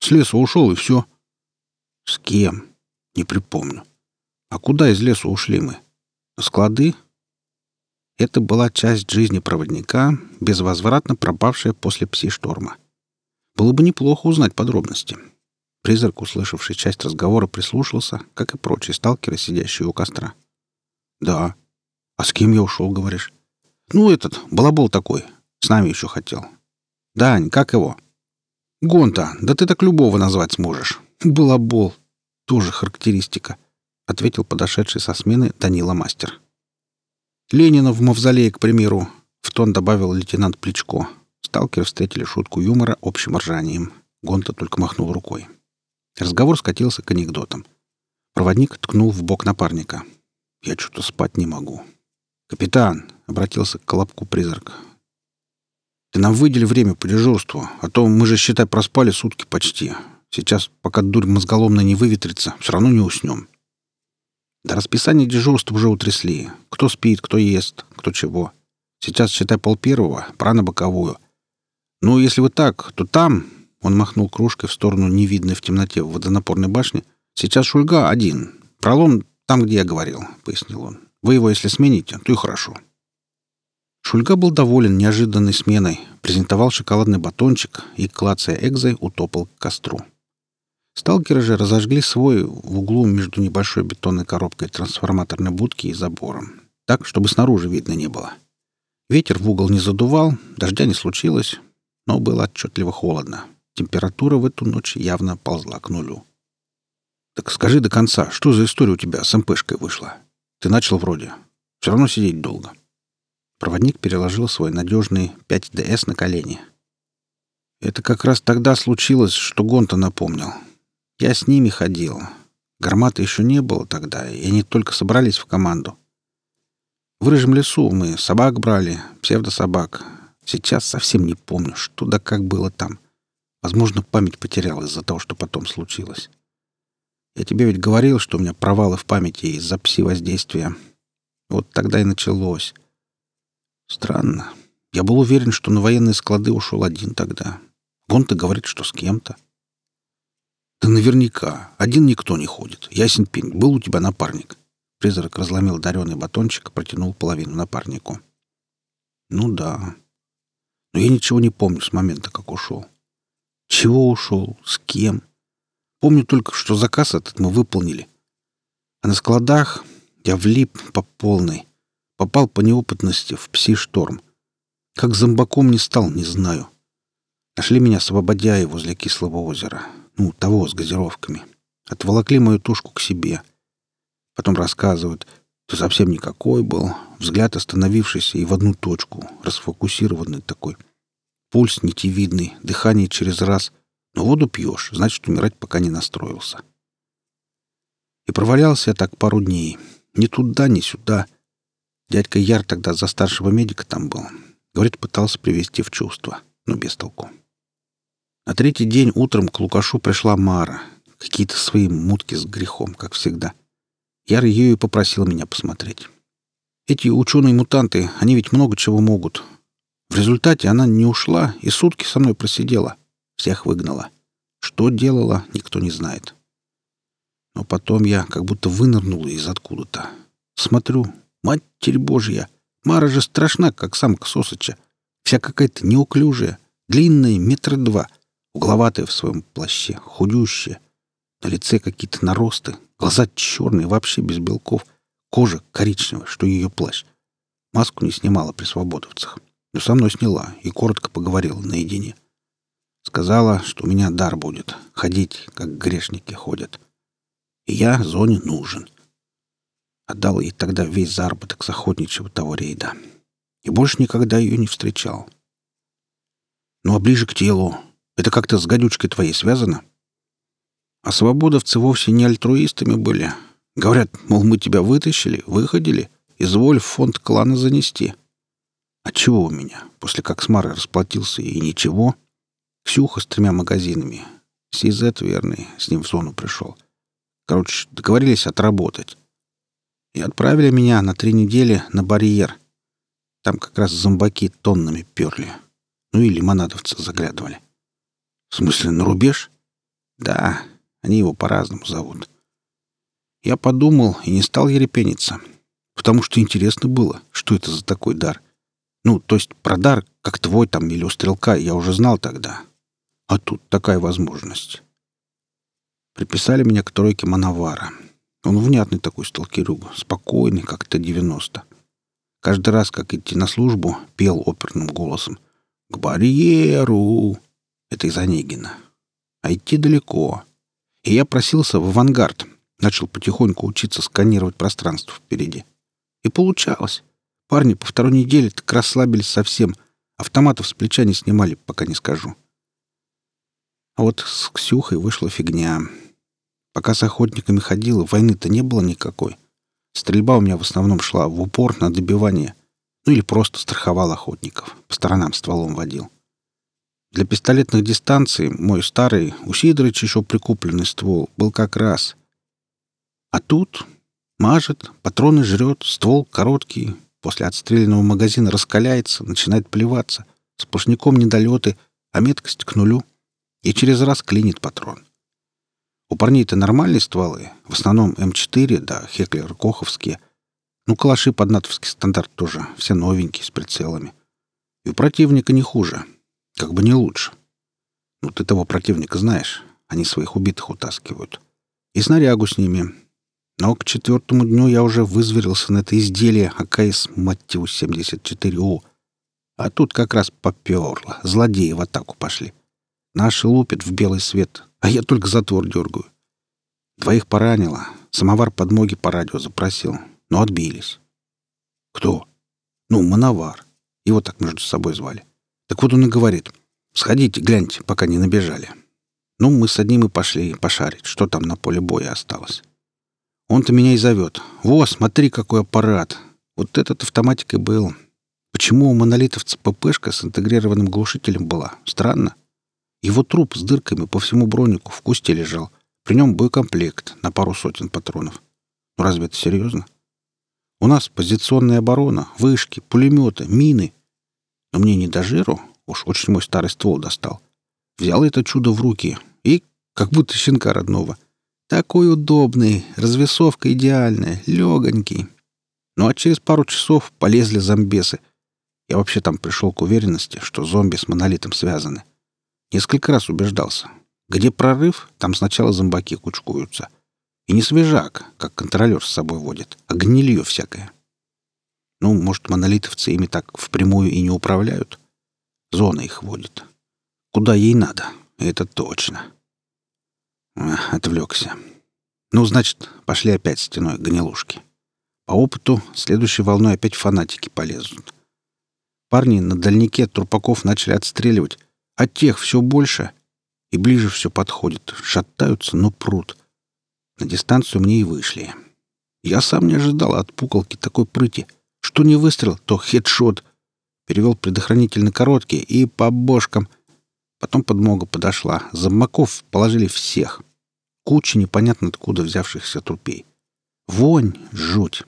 С леса ушел, и все». «С кем? Не припомню. А куда из леса ушли мы? На склады? Это была часть жизни проводника, безвозвратно пропавшая после пси-шторма. Было бы неплохо узнать подробности. Призрак, услышавший часть разговора, прислушался, как и прочие сталкеры, сидящие у костра. «Да. А с кем я ушел, говоришь?» «Ну, этот, балабол такой. С нами еще хотел». «Дань, как его?» «Гонта, да ты так любого назвать сможешь. Балабол. Тоже характеристика», — ответил подошедший со смены Данила Мастер. Ленина в мавзолее, к примеру, в тон добавил лейтенант Плечко. Сталкеры встретили шутку юмора общим ржанием. Гонта только махнул рукой. Разговор скатился к анекдотам. Проводник ткнул в бок напарника. «Я что-то спать не могу». «Капитан!» — обратился к Колобку призрак. «Ты нам выдели время по дежурству, а то мы же, считай, проспали сутки почти. Сейчас, пока дурь мозголомная не выветрится, все равно не уснем». Да расписание дежурств уже утрясли. Кто спит, кто ест, кто чего. Сейчас, считай, пол первого, пора на боковую. Ну, если вы так, то там, он махнул кружкой в сторону невидной в темноте водонапорной башни, сейчас Шульга один. Пролом там, где я говорил, пояснил он. Вы его, если смените, то и хорошо. Шульга был доволен неожиданной сменой, презентовал шоколадный батончик и, клацая экзой, утопал к костру. Сталкеры же разожгли свой в углу между небольшой бетонной коробкой трансформаторной будки и забором, так, чтобы снаружи видно не было. Ветер в угол не задувал, дождя не случилось, но было отчетливо холодно. Температура в эту ночь явно ползла к нулю. «Так скажи до конца, что за история у тебя с МПшкой вышла? Ты начал вроде. Все равно сидеть долго». Проводник переложил свой надежный 5DS на колени. «Это как раз тогда случилось, что Гонта напомнил. Я с ними ходил. Гармата еще не было тогда, и они только собрались в команду. В рыжем лесу мы собак брали, псевдособак. Сейчас совсем не помню, что да как было там. Возможно, память потерял из-за того, что потом случилось. Я тебе ведь говорил, что у меня провалы в памяти из-за пси-воздействия. Вот тогда и началось. Странно. Я был уверен, что на военные склады ушел один тогда. Гонта говорит, что с кем-то. Да наверняка. Один никто не ходит. Ясен пень. Был у тебя напарник. Призрак разломил дареный батончик протянул половину напарнику. Ну да. Но я ничего не помню с момента, как ушел. Чего ушел? С кем? Помню только, что заказ этот мы выполнили. А на складах я влип по полной. Попал по неопытности в пси-шторм. Как зомбаком не стал, не знаю. Нашли меня свободяи возле Кислого озера ну, того с газировками. Отволокли мою тушку к себе. Потом рассказывают, ты совсем никакой был, взгляд остановившийся и в одну точку, расфокусированный такой. Пульс нитевидный, дыхание через раз. Но воду пьешь, значит, умирать пока не настроился. И провалялся я так пару дней. Ни туда, ни сюда. Дядька Яр тогда за старшего медика там был. Говорит, пытался привести в чувство, но без толку. На третий день утром к Лукашу пришла Мара. Какие-то свои мутки с грехом, как всегда. Яр и попросил меня посмотреть. Эти ученые-мутанты, они ведь много чего могут. В результате она не ушла и сутки со мной просидела. Всех выгнала. Что делала, никто не знает. Но потом я как будто вынырнула из откуда-то. Смотрю, Матерь Божья, Мара же страшна, как самка Сосыча. Вся какая-то неуклюжая, длинная, метра два — угловатая в своем плаще, худющая, на лице какие-то наросты, глаза черные, вообще без белков, кожа коричневая, что ее плащ. Маску не снимала при свободовцах, но со мной сняла и коротко поговорила наедине. Сказала, что у меня дар будет, ходить, как грешники ходят. И я зоне нужен. Отдал ей тогда весь заработок с охотничьего того рейда. И больше никогда ее не встречал. Ну а ближе к телу это как-то с гадючкой твоей связано? А свободовцы вовсе не альтруистами были. Говорят, мол, мы тебя вытащили, выходили, изволь в фонд клана занести. А чего у меня? После как с Марой расплатился и ничего. Ксюха с тремя магазинами. Сизет верный, с ним в зону пришел. Короче, договорились отработать. И отправили меня на три недели на барьер. Там как раз зомбаки тоннами перли. Ну и лимонадовцы заглядывали. В смысле, на рубеж? Да, они его по-разному зовут. Я подумал и не стал ерепениться, потому что интересно было, что это за такой дар. Ну, то есть про дар, как твой там или у стрелка, я уже знал тогда. А тут такая возможность. Приписали меня к тройке Мановара. Он внятный такой сталкерюга, спокойный, как Т-90. Каждый раз, как идти на службу, пел оперным голосом. «К барьеру! Это из Онегина. А идти далеко. И я просился в авангард. Начал потихоньку учиться сканировать пространство впереди. И получалось. Парни по второй неделе так расслабились совсем. Автоматов с плеча не снимали, пока не скажу. А вот с Ксюхой вышла фигня. Пока с охотниками ходила, войны-то не было никакой. Стрельба у меня в основном шла в упор на добивание. Ну или просто страховал охотников. По сторонам стволом водил. Для пистолетных дистанций мой старый, у Сидорыча еще прикупленный ствол, был как раз. А тут мажет, патроны жрет, ствол короткий, после отстрелянного магазина раскаляется, начинает плеваться. Сплошняком недолеты, а меткость к нулю. И через раз клинит патрон. У парней-то нормальные стволы, в основном М4, да, Хеклер, Коховские. Ну, калаши под натовский стандарт тоже, все новенькие, с прицелами. И у противника не хуже. Как бы не лучше. Ну, ты того противника знаешь. Они своих убитых утаскивают. И снарягу с ними. Но к четвертому дню я уже вызверился на это изделие АКС Маттиус-74У. А тут как раз поперло. Злодеи в атаку пошли. Наши лупят в белый свет, а я только затвор дергаю. Двоих поранило. Самовар подмоги по радио запросил. Но отбились. Кто? Ну, Мановар. Его так между собой звали. Так вот он и говорит, сходите, гляньте, пока не набежали. Ну, мы с одним и пошли пошарить, что там на поле боя осталось. Он-то меня и зовет. Во, смотри, какой аппарат. Вот этот автоматик и был. Почему у монолитовца ППшка с интегрированным глушителем была? Странно. Его труп с дырками по всему бронику в кусте лежал. При нем боекомплект на пару сотен патронов. Ну разве это серьезно? У нас позиционная оборона, вышки, пулеметы, мины. Но мне не до жиру, уж очень мой старый ствол достал. Взял это чудо в руки и, как будто щенка родного. Такой удобный, развесовка идеальная, легонький. Ну а через пару часов полезли зомбесы. Я вообще там пришел к уверенности, что зомби с монолитом связаны. Несколько раз убеждался. Где прорыв, там сначала зомбаки кучкуются. И не свежак, как контролер с собой водит, а гнилье всякое. Ну, может, монолитовцы ими так впрямую и не управляют? Зона их водит. Куда ей надо, это точно. Отвлекся. Ну, значит, пошли опять стеной гнилушки. По опыту, следующей волной опять фанатики полезут. Парни на дальнике трупаков начали отстреливать, а тех все больше и ближе все подходит. Шатаются, но прут. На дистанцию мне и вышли. Я сам не ожидал от пуколки такой прыти — что не выстрел, то хедшот. Перевел предохранитель на короткий и по бошкам. Потом подмога подошла. Замаков положили всех. Куча непонятно откуда взявшихся трупей. Вонь, жуть.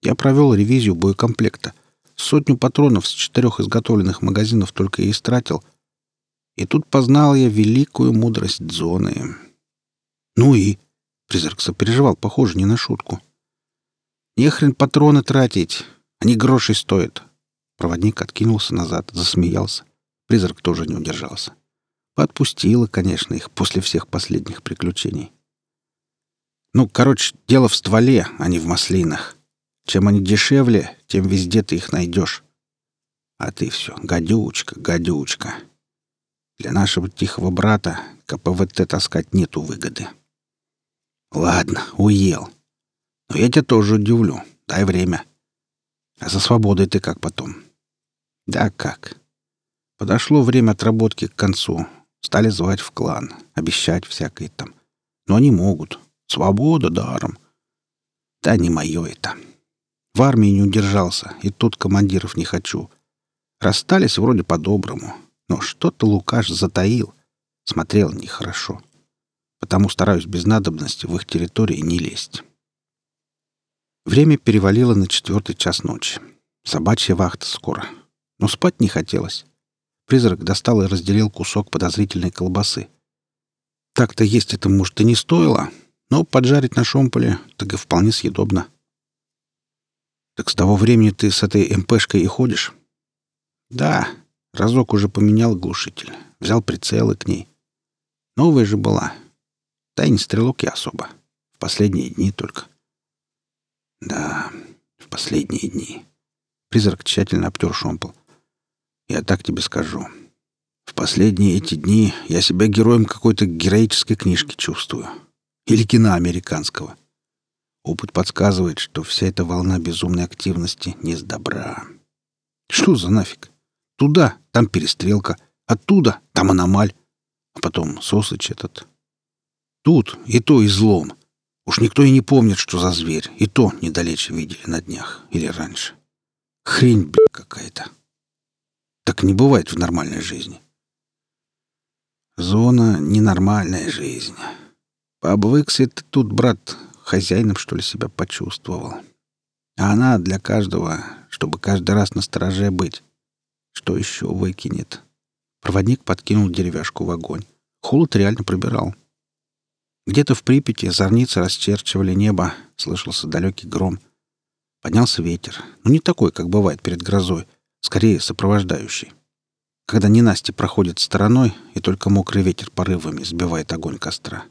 Я провел ревизию боекомплекта. Сотню патронов с четырех изготовленных магазинов только и истратил. И тут познал я великую мудрость зоны. Ну и... Призрак сопереживал, похоже, не на шутку. Нехрен патроны тратить. Они гроши стоят. Проводник откинулся назад, засмеялся. Призрак тоже не удержался. Подпустила, конечно, их после всех последних приключений. Ну, короче, дело в стволе, а не в маслинах. Чем они дешевле, тем везде ты их найдешь. А ты все, гадючка, гадючка. Для нашего тихого брата КПВТ таскать нету выгоды. Ладно, уел. Но я тебя тоже удивлю. Дай время. А за свободой ты как потом? Да как? Подошло время отработки к концу. Стали звать в клан, обещать всякое там. Но они могут. Свобода даром. Да не мое это. В армии не удержался, и тут командиров не хочу. Расстались вроде по-доброму, но что-то Лукаш затаил. Смотрел нехорошо. Потому стараюсь без надобности в их территории не лезть. Время перевалило на четвертый час ночи. Собачья вахта скоро. Но спать не хотелось. Призрак достал и разделил кусок подозрительной колбасы. Так-то есть это, может, и не стоило, но поджарить на шомполе так и вполне съедобно. Так с того времени ты с этой МПшкой и ходишь? Да, разок уже поменял глушитель. Взял прицелы к ней. Новая же была. Да и не стрелок я особо. В последние дни только. Да, в последние дни. Призрак тщательно обтер шомпол. Я так тебе скажу. В последние эти дни я себя героем какой-то героической книжки чувствую. Или кино американского. Опыт подсказывает, что вся эта волна безумной активности не с добра. Что за нафиг? Туда, там перестрелка. Оттуда, там аномаль. А потом Сосыч этот. Тут и то излом. Уж никто и не помнит, что за зверь. И то недалече видели на днях. Или раньше. Хрень, бля, какая-то. Так не бывает в нормальной жизни. Зона — ненормальная жизнь. Пообвыкся ты тут, брат, хозяином, что ли, себя почувствовал. А она для каждого, чтобы каждый раз на стороже быть. Что еще выкинет? Проводник подкинул деревяшку в огонь. Холод реально пробирал. Где-то в Припяти зорницы расчерчивали небо, слышался далекий гром. Поднялся ветер, но не такой, как бывает перед грозой, скорее сопровождающий. Когда ненасти проходит стороной, и только мокрый ветер порывами сбивает огонь костра.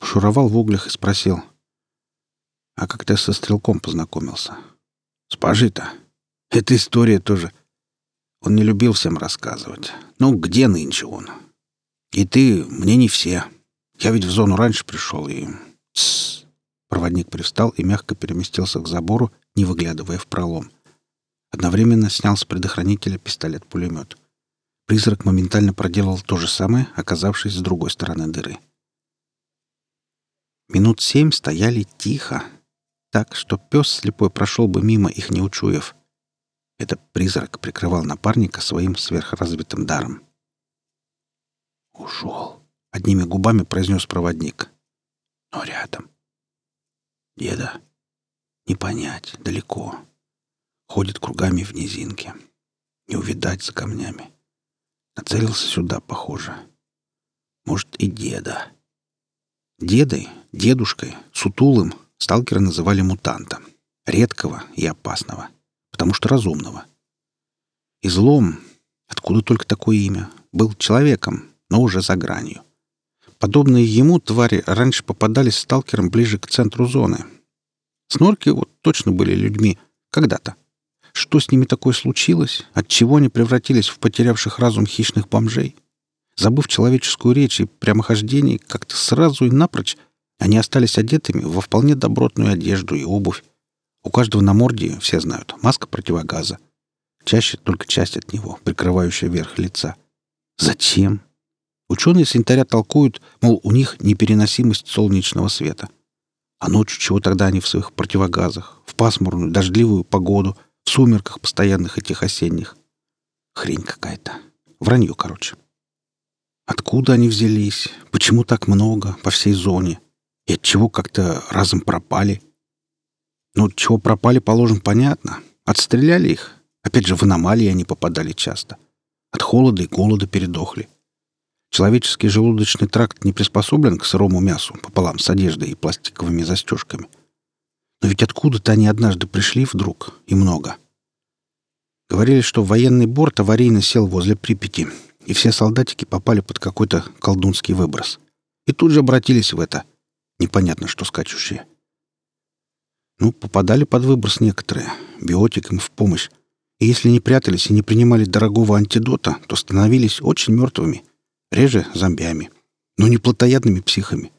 Шуровал в углях и спросил. «А как ты со стрелком познакомился?» «С Пажи-то. Эта история тоже. Он не любил всем рассказывать. Ну, где нынче он? И ты, мне не все. Я ведь в зону раньше пришел и... Тссс. Проводник привстал и мягко переместился к забору, не выглядывая в пролом. Одновременно снял с предохранителя пистолет-пулемет. Призрак моментально проделал то же самое, оказавшись с другой стороны дыры. Минут семь стояли тихо, так что пес слепой прошел бы мимо их не учуяв. Это призрак прикрывал напарника своим сверхразвитым даром. «Ушел», — одними губами произнес проводник. «Но рядом. Деда. Не понять, далеко. Ходит кругами в низинке. Не увидать за камнями. Нацелился сюда, похоже. Может, и деда». Дедой, дедушкой, сутулым сталкеры называли мутанта. Редкого и опасного. — потому что разумного. Излом, откуда только такое имя, был человеком, но уже за гранью. Подобные ему твари раньше попадались сталкерам ближе к центру зоны. Снорки вот точно были людьми когда-то. Что с ними такое случилось? Отчего они превратились в потерявших разум хищных бомжей? Забыв человеческую речь и прямохождение, как-то сразу и напрочь они остались одетыми во вполне добротную одежду и обувь, у каждого на морде, все знают, маска противогаза. Чаще только часть от него, прикрывающая верх лица. Зачем? Ученые с янтаря толкуют, мол, у них непереносимость солнечного света. А ночью чего тогда они в своих противогазах? В пасмурную, дождливую погоду, в сумерках постоянных этих осенних. Хрень какая-то. Вранье, короче. Откуда они взялись? Почему так много по всей зоне? И от чего как-то разом пропали? Ну, чего пропали, положим, понятно. Отстреляли их. Опять же, в аномалии они попадали часто. От холода и голода передохли. Человеческий желудочный тракт не приспособлен к сырому мясу пополам с одеждой и пластиковыми застежками. Но ведь откуда-то они однажды пришли вдруг, и много. Говорили, что военный борт аварийно сел возле Припяти, и все солдатики попали под какой-то колдунский выброс. И тут же обратились в это. Непонятно, что скачущее. Ну, попадали под выброс некоторые, биотик им в помощь. И если не прятались и не принимали дорогого антидота, то становились очень мертвыми, реже зомбями, но не плотоядными психами.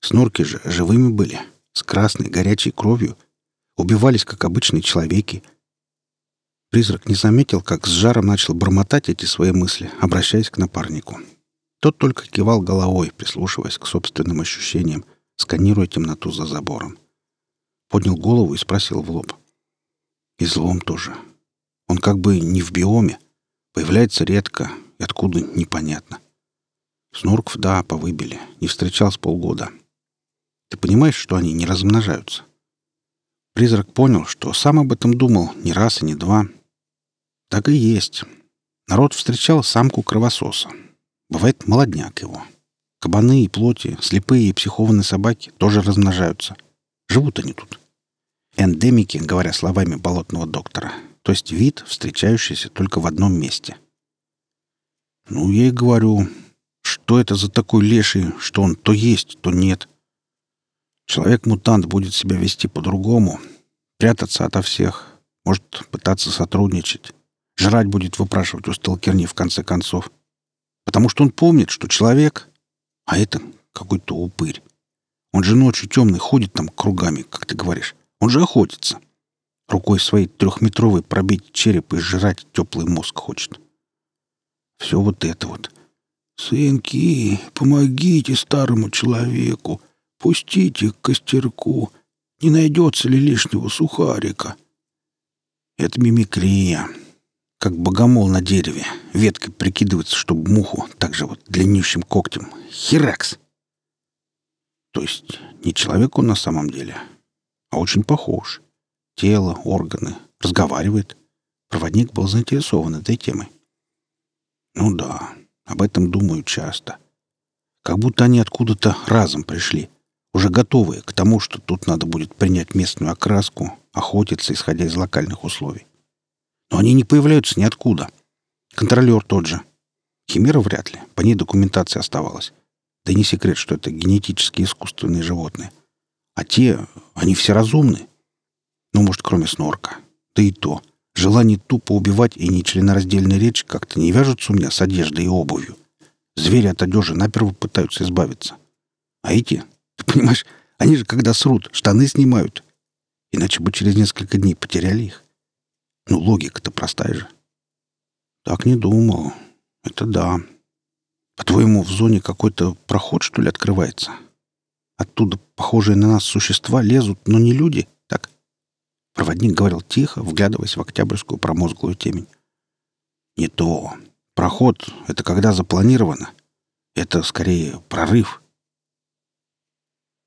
Снорки же живыми были, с красной горячей кровью, убивались, как обычные человеки. Призрак не заметил, как с жаром начал бормотать эти свои мысли, обращаясь к напарнику. Тот только кивал головой, прислушиваясь к собственным ощущениям, сканируя темноту за забором поднял голову и спросил в лоб. «Излом тоже. Он как бы не в биоме. Появляется редко, и откуда — непонятно. Снорков, да, повыбили. Не встречал с полгода. Ты понимаешь, что они не размножаются?» Призрак понял, что сам об этом думал не раз и не два. Так и есть. Народ встречал самку кровососа. Бывает молодняк его. Кабаны и плоти, слепые и психованные собаки тоже размножаются. Живут они тут. Эндемики, говоря словами болотного доктора, то есть вид, встречающийся только в одном месте. Ну, я и говорю, что это за такой леший, что он то есть, то нет. Человек-мутант будет себя вести по-другому, прятаться ото всех, может пытаться сотрудничать, жрать будет выпрашивать у сталкерни в конце концов. Потому что он помнит, что человек, а это какой-то упырь. Он же ночью темный ходит там кругами, как ты говоришь. Он же охотится. Рукой своей трехметровой пробить череп и жрать теплый мозг хочет. Все вот это вот. «Сынки, помогите старому человеку, пустите к костерку, не найдется ли лишнего сухарика?» Это мимикрия. Как богомол на дереве. Веткой прикидывается, чтобы муху так же вот длиннющим когтем. Херакс! То есть не человек он на самом деле, а очень похож. Тело, органы, разговаривает. Проводник был заинтересован этой темой. Ну да, об этом думаю часто. Как будто они откуда-то разом пришли, уже готовые к тому, что тут надо будет принять местную окраску, охотиться, исходя из локальных условий. Но они не появляются ниоткуда. Контролер тот же. Химера вряд ли, по ней документация оставалась. Да не секрет, что это генетически искусственные животные. А те, они все разумны. Ну, может, кроме снорка. Да и то. Желание тупо убивать и нечленораздельная речь как-то не вяжутся у меня с одеждой и обувью. Звери от одежи наперво пытаются избавиться. А эти, [LAUGHS] ты понимаешь, они же, когда срут, штаны снимают. Иначе бы через несколько дней потеряли их. Ну, логика-то простая же. Так не думал. Это да. По-твоему, в зоне какой-то проход, что ли, открывается? Оттуда похожие на нас существа лезут, но не люди? Проводник говорил тихо, вглядываясь в октябрьскую промозглую темень. Не то. Проход — это когда запланировано. Это скорее прорыв.